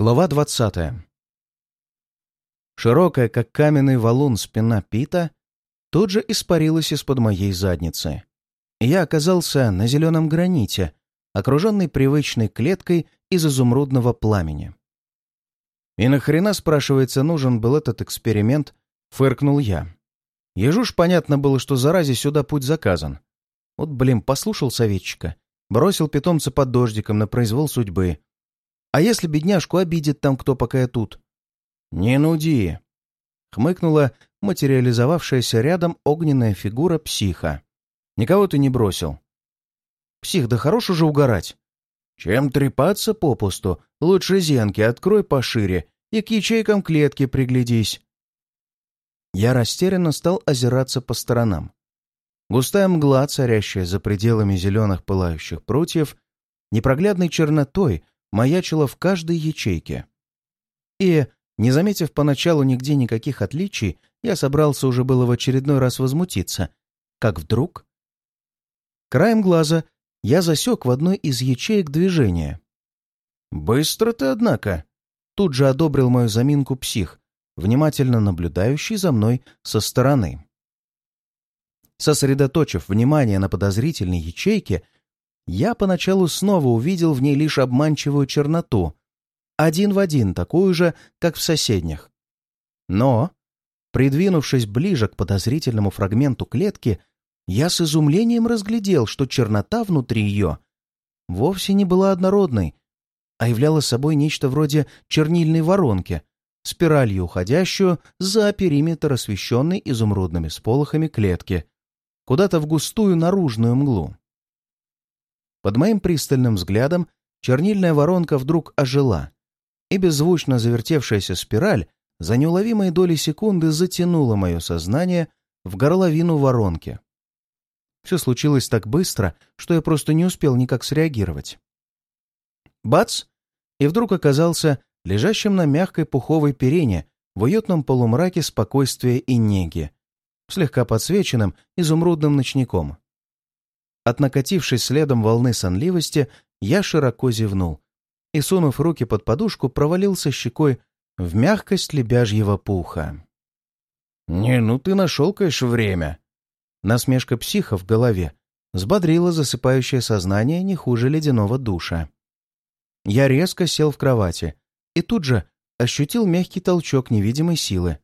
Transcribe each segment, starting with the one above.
Глава двадцатая. Широкая, как каменный валун, спина Пита тут же испарилась из-под моей задницы. я оказался на зеленом граните, окруженный привычной клеткой из изумрудного пламени. «И нахрена, спрашивается, нужен был этот эксперимент?» — фыркнул я. Ежу ж понятно было, что заразе сюда путь заказан. Вот, блин, послушал советчика, бросил питомца под дождиком на произвол судьбы — а если бедняжку обидит там кто, пока я тут? Не нуди. Хмыкнула материализовавшаяся рядом огненная фигура психа. Никого ты не бросил. Псих, да хорош уже угорать. Чем трепаться попусту? Лучше зенки открой пошире и к ячейкам клетки приглядись. Я растерянно стал озираться по сторонам. Густая мгла, царящая за пределами зеленых пылающих прутьев, непроглядной чернотой маячила в каждой ячейке. И, не заметив поначалу нигде никаких отличий, я собрался уже было в очередной раз возмутиться, как вдруг... Краем глаза я засек в одной из ячеек движение. «Быстро ты, однако!» Тут же одобрил мою заминку псих, внимательно наблюдающий за мной со стороны. Сосредоточив внимание на подозрительной ячейке, я поначалу снова увидел в ней лишь обманчивую черноту, один в один такую же, как в соседних. Но, придвинувшись ближе к подозрительному фрагменту клетки, я с изумлением разглядел, что чернота внутри ее вовсе не была однородной, а являла собой нечто вроде чернильной воронки, спиралью уходящую за периметр освещенной изумрудными сполохами клетки, куда-то в густую наружную мглу. Под моим пристальным взглядом чернильная воронка вдруг ожила, и беззвучно завертевшаяся спираль за неуловимые доли секунды затянула мое сознание в горловину воронки. Все случилось так быстро, что я просто не успел никак среагировать. Бац! И вдруг оказался лежащим на мягкой пуховой перине в уютном полумраке спокойствия и неги, слегка подсвеченным изумрудным ночником. От накатившей следом волны сонливости я широко зевнул и, сунув руки под подушку, провалился щекой в мягкость лебяжьего пуха. «Не, ну ты нашел, конечно, время!» Насмешка психа в голове взбодрила засыпающее сознание не хуже ледяного душа. Я резко сел в кровати и тут же ощутил мягкий толчок невидимой силы,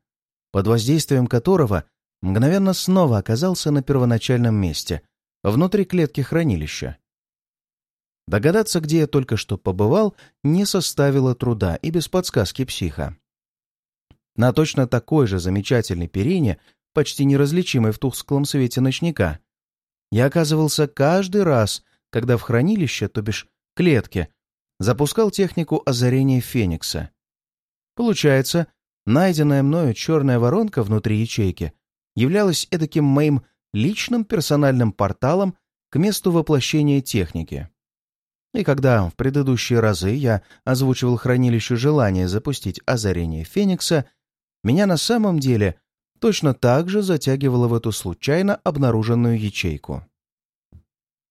под воздействием которого мгновенно снова оказался на первоначальном месте — внутри клетки хранилища. Догадаться, где я только что побывал, не составило труда и без подсказки психа. На точно такой же замечательной перине, почти неразличимой в тусклом свете ночника, я оказывался каждый раз, когда в хранилище, то бишь клетке, запускал технику озарения Феникса. Получается, найденная мною черная воронка внутри ячейки являлась эдаким моим личным персональным порталом к месту воплощения техники. И когда в предыдущие разы я озвучивал хранилищу желание запустить озарение Феникса, меня на самом деле точно так же затягивало в эту случайно обнаруженную ячейку.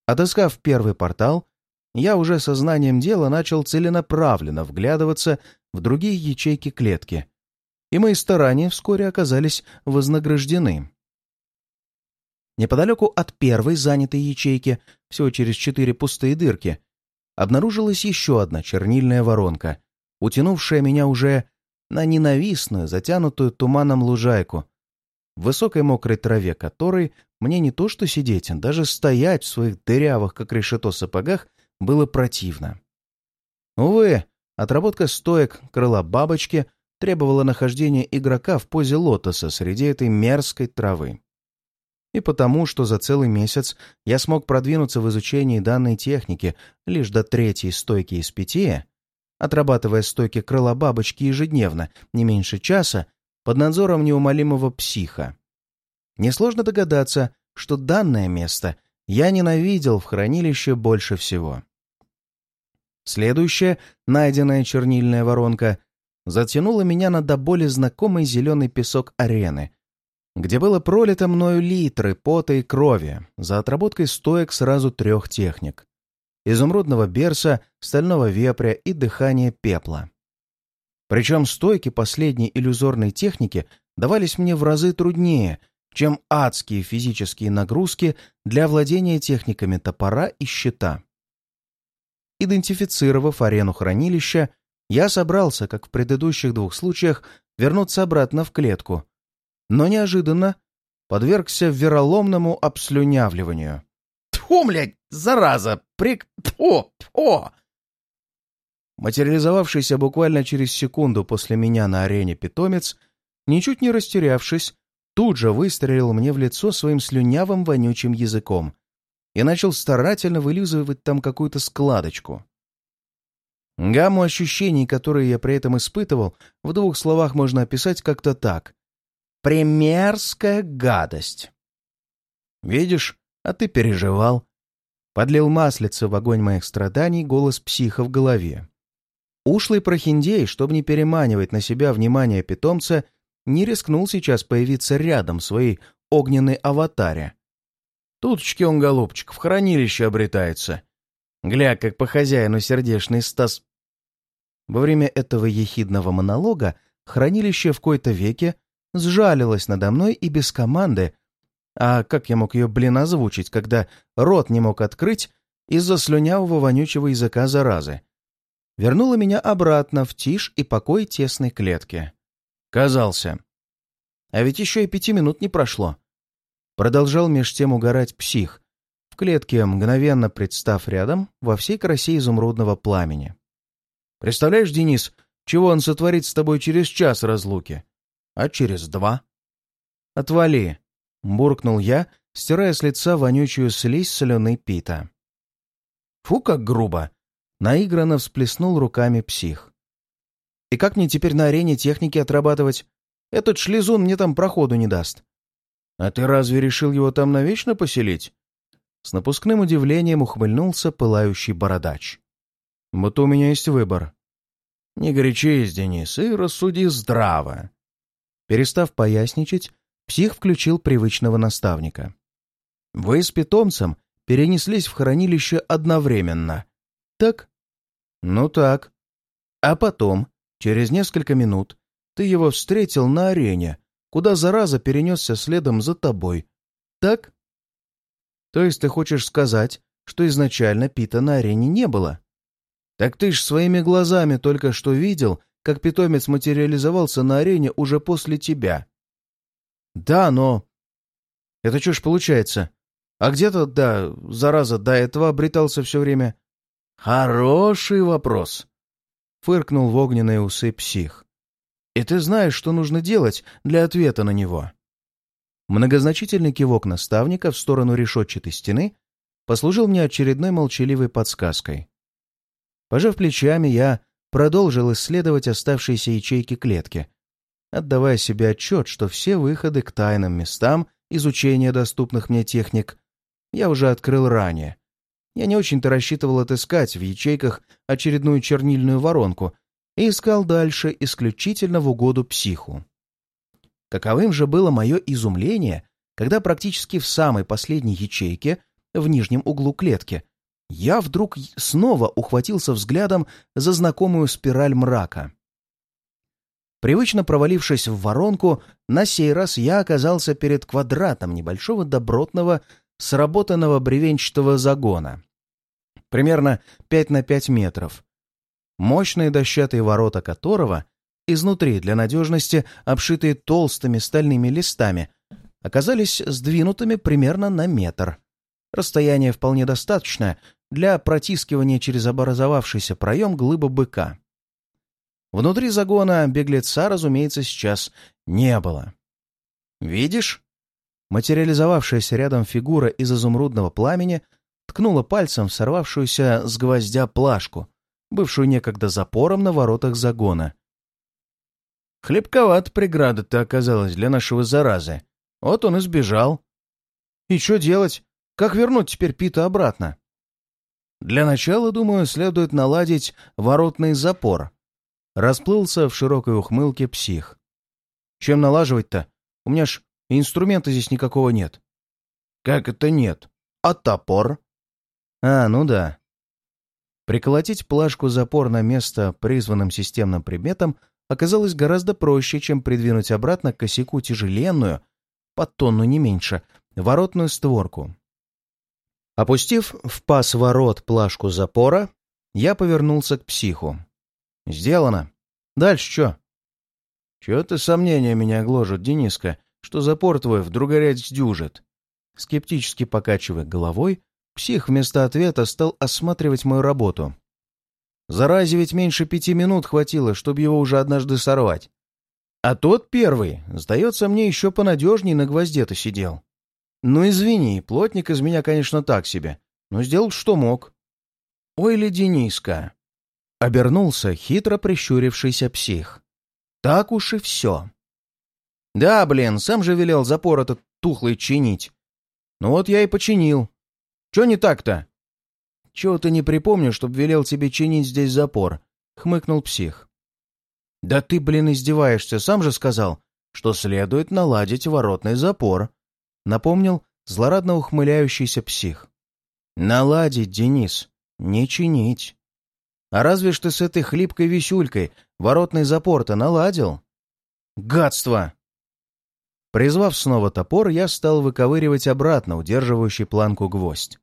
Отыскав первый портал, я уже сознанием дела начал целенаправленно вглядываться в другие ячейки клетки, и мои старания вскоре оказались вознаграждены. Неподалеку от первой занятой ячейки, всего через четыре пустые дырки, обнаружилась еще одна чернильная воронка, утянувшая меня уже на ненавистную, затянутую туманом лужайку, в высокой мокрой траве которой мне не то что сидеть, даже стоять в своих дырявых, как решето, сапогах было противно. Увы, отработка стоек крыла бабочки требовала нахождения игрока в позе лотоса среди этой мерзкой травы и потому, что за целый месяц я смог продвинуться в изучении данной техники лишь до третьей стойки из пяти, отрабатывая стойки крыла бабочки ежедневно, не меньше часа, под надзором неумолимого психа. Несложно догадаться, что данное место я ненавидел в хранилище больше всего. Следующая, найденная чернильная воронка, затянула меня на до боли знакомый зеленый песок арены — где было пролито мною литры пота и крови за отработкой стоек сразу трех техник — изумрудного берса, стального вепря и дыхания пепла. Причем стойки последней иллюзорной техники давались мне в разы труднее, чем адские физические нагрузки для владения техниками топора и щита. Идентифицировав арену хранилища, я собрался, как в предыдущих двух случаях, вернуться обратно в клетку, но неожиданно подвергся вероломному обслюнявливанию. «Тьфу, блядь, зараза! Прик... Тьфу! Тьфу!» Материализовавшийся буквально через секунду после меня на арене питомец, ничуть не растерявшись, тут же выстрелил мне в лицо своим слюнявым вонючим языком и начал старательно вылизывать там какую-то складочку. Гамму ощущений, которые я при этом испытывал, в двух словах можно описать как-то так. «Примерская гадость». «Видишь, а ты переживал». Подлил маслица в огонь моих страданий голос психа в голове. Ушлый прохиндей, чтобы не переманивать на себя внимание питомца, не рискнул сейчас появиться рядом своей огненной аватаре. Туточки он, голубчик, в хранилище обретается. Гля, как по хозяину сердечный Стас... Во время этого ехидного монолога хранилище в кои-то веке сжалилось надо мной и без команды. А как я мог ее, блин, озвучить, когда рот не мог открыть из-за слюнявого вонючего языка заразы? Вернула меня обратно в тишь и покой тесной клетки. Казался. А ведь еще и пяти минут не прошло. Продолжал меж тем угорать псих, в клетке, мгновенно представ рядом, во всей красе изумрудного пламени. «Представляешь, Денис, чего он сотворит с тобой через час разлуки? А через два?» «Отвали!» — буркнул я, стирая с лица вонючую слизь соленой пита. «Фу, как грубо!» — наигранно всплеснул руками псих. «И как мне теперь на арене техники отрабатывать? Этот шлизун мне там проходу не даст». «А ты разве решил его там навечно поселить?» С напускным удивлением ухмыльнулся пылающий бородач. «Будто у меня есть выбор». «Не горячись, Денис, и рассуди здраво». Перестав поясничать, псих включил привычного наставника. «Вы с питомцем перенеслись в хранилище одновременно. Так?» «Ну так. А потом, через несколько минут, ты его встретил на арене, куда зараза перенесся следом за тобой. Так?» То есть ты хочешь сказать, что изначально Пита на арене не было? Так ты ж своими глазами только что видел, как питомец материализовался на арене уже после тебя. Да, но... Это что ж получается? А где-то, да, зараза, до этого обретался все время... Хороший вопрос. Фыркнул в огненные усы псих. И ты знаешь, что нужно делать для ответа на него. Многозначительный кивок наставника в сторону решетчатой стены послужил мне очередной молчаливой подсказкой. Пожав плечами, я продолжил исследовать оставшиеся ячейки клетки, отдавая себе отчет, что все выходы к тайным местам изучения доступных мне техник я уже открыл ранее. Я не очень-то рассчитывал отыскать в ячейках очередную чернильную воронку и искал дальше исключительно в угоду психу. Каковым же было мое изумление, когда практически в самой последней ячейке, в нижнем углу клетки, я вдруг снова ухватился взглядом за знакомую спираль мрака. Привычно провалившись в воронку, на сей раз я оказался перед квадратом небольшого добротного, сработанного бревенчатого загона. Примерно 5 на 5 метров. Мощные дощатые ворота которого изнутри для надежности обшитые толстыми стальными листами, оказались сдвинутыми примерно на метр. Расстояние вполне достаточное для протискивания через образовавшийся проем глыбы быка. Внутри загона беглеца, разумеется, сейчас не было. «Видишь?» Материализовавшаяся рядом фигура из изумрудного пламени ткнула пальцем в сорвавшуюся с гвоздя плашку, бывшую некогда запором на воротах загона, Хлебковат преграда-то оказалась для нашего заразы. Вот он и сбежал. И что делать? Как вернуть теперь Пита обратно? Для начала, думаю, следует наладить воротный запор. Расплылся в широкой ухмылке псих. Чем налаживать-то? У меня ж инструмента здесь никакого нет. Как это нет? А топор? А, ну да. Приколотить плашку запор на место призванным системным предметом оказалось гораздо проще, чем придвинуть обратно к косяку тяжеленную, под тонну не меньше, воротную створку. Опустив в паз ворот плашку запора, я повернулся к психу. «Сделано. Дальше что?» «Чего-то сомнения меня гложат, Дениска, что запор твой вдруг горять сдюжит». Скептически покачивая головой, псих вместо ответа стал осматривать мою работу. Заразе ведь меньше пяти минут хватило, чтобы его уже однажды сорвать. А тот первый, сдается мне, еще понадежней на гвозде-то сидел. Ну, извини, плотник из меня, конечно, так себе, но сделал, что мог. Ой, ли Дениска! Обернулся хитро прищурившийся псих. Так уж и все. Да, блин, сам же велел запор этот тухлый чинить. Ну вот я и починил. Че не так-то? Чего-то не припомню, чтоб велел тебе чинить здесь запор», — хмыкнул псих. «Да ты, блин, издеваешься, сам же сказал, что следует наладить воротный запор», — напомнил злорадно ухмыляющийся псих. «Наладить, Денис, не чинить. А разве ты с этой хлипкой висюлькой воротный запор-то наладил?» «Гадство!» Призвав снова топор, я стал выковыривать обратно удерживающий планку гвоздь.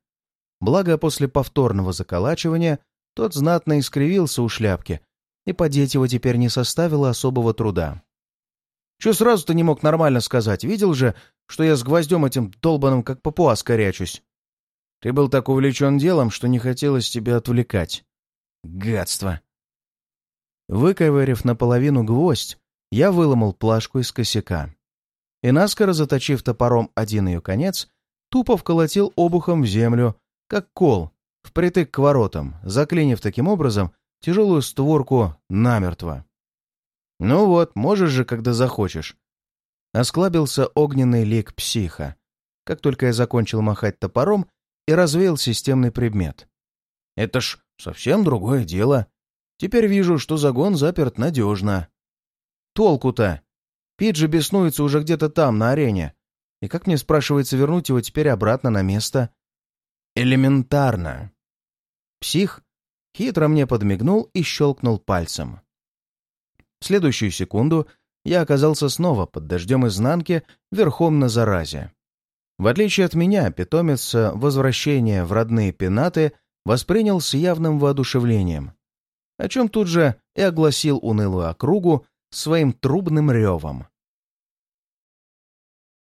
Благо, после повторного заколачивания тот знатно искривился у шляпки, и подеть его теперь не составило особого труда. Че сразу-то не мог нормально сказать? Видел же, что я с гвоздем этим долбаным, как папуас, корячусь. Ты был так увлечен делом, что не хотелось тебя отвлекать. Гадство. Выковырив наполовину гвоздь, я выломал плашку из косяка. И наскоро заточив топором один ее конец, тупо вколотил обухом в землю, как кол, впритык к воротам, заклинив таким образом тяжелую створку намертво. «Ну вот, можешь же, когда захочешь». Осклабился огненный лик психа, как только я закончил махать топором и развеял системный предмет. «Это ж совсем другое дело. Теперь вижу, что загон заперт надежно. Толку-то? Пит же беснуется уже где-то там, на арене. И как мне, спрашивается, вернуть его теперь обратно на место?» Элементарно. Псих хитро мне подмигнул и щелкнул пальцем. В следующую секунду я оказался снова под дождем изнанки верхом на заразе. В отличие от меня, питомец возвращения в родные пенаты воспринял с явным воодушевлением, о чем тут же и огласил унылую округу своим трубным ревом.